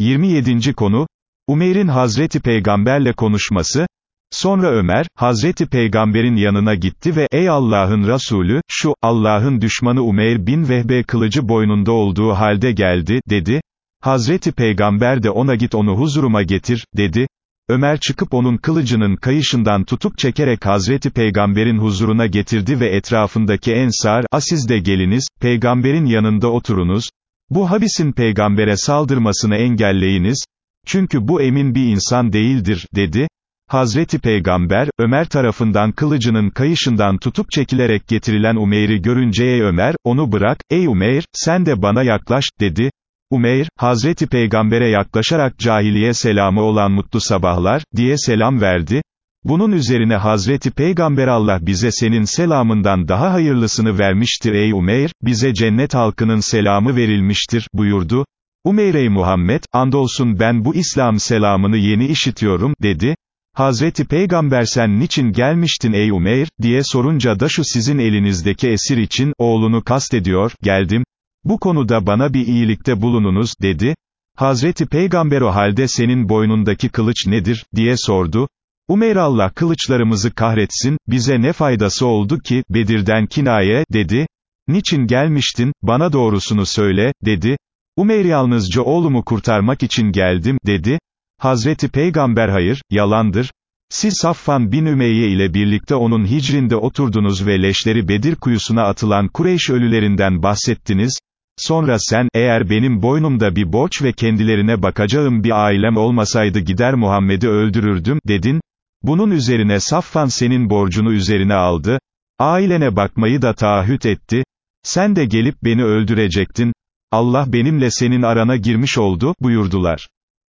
27. konu, Umeyr'in Hazreti Peygamberle konuşması, Sonra Ömer, Hazreti Peygamber'in yanına gitti ve, ey Allah'ın Resulü, şu, Allah'ın düşmanı Umeyr bin Vehbe kılıcı boynunda olduğu halde geldi, dedi. Hazreti Peygamber de ona git onu huzuruma getir, dedi. Ömer çıkıp onun kılıcının kayışından tutup çekerek Hazreti Peygamber'in huzuruna getirdi ve etrafındaki ensar, asiz de geliniz, peygamberin yanında oturunuz, bu habisin peygambere saldırmasını engelleyiniz, çünkü bu emin bir insan değildir, dedi. Hazreti Peygamber, Ömer tarafından kılıcının kayışından tutup çekilerek getirilen Umeyr'i görünce ey Ömer, onu bırak, ey Umeyr, sen de bana yaklaş, dedi. Umeyr, Hazreti Peygamber'e yaklaşarak cahiliye selamı olan mutlu sabahlar, diye selam verdi. Bunun üzerine Hazreti Peygamber Allah bize senin selamından daha hayırlısını vermiştir ey Umeyr, bize cennet halkının selamı verilmiştir, buyurdu. Umeyr ey Muhammed, andolsun ben bu İslam selamını yeni işitiyorum, dedi. Hazreti Peygamber sen niçin gelmiştin ey Umeyr, diye sorunca da şu sizin elinizdeki esir için, oğlunu kastediyor, geldim. Bu konuda bana bir iyilikte bulununuz, dedi. Hazreti Peygamber o halde senin boynundaki kılıç nedir, diye sordu. Umeyr Allah kılıçlarımızı kahretsin, bize ne faydası oldu ki, Bedir'den kinaye, dedi. Niçin gelmiştin, bana doğrusunu söyle, dedi. Umeyr yalnızca oğlumu kurtarmak için geldim, dedi. Hazreti Peygamber hayır, yalandır. Siz Safvan bin Ümeyye ile birlikte onun hicrində oturdunuz ve leşleri Bedir kuyusuna atılan Kureyş ölülerinden bahsettiniz. Sonra sen, eğer benim boynumda bir borç ve kendilerine bakacağım bir ailem olmasaydı gider Muhammed'i öldürürdüm, dedin. Bunun üzerine Safvan senin borcunu üzerine aldı. Ailene bakmayı da taahhüt etti. Sen de gelip beni öldürecektin. Allah benimle senin arana girmiş oldu, buyurdular.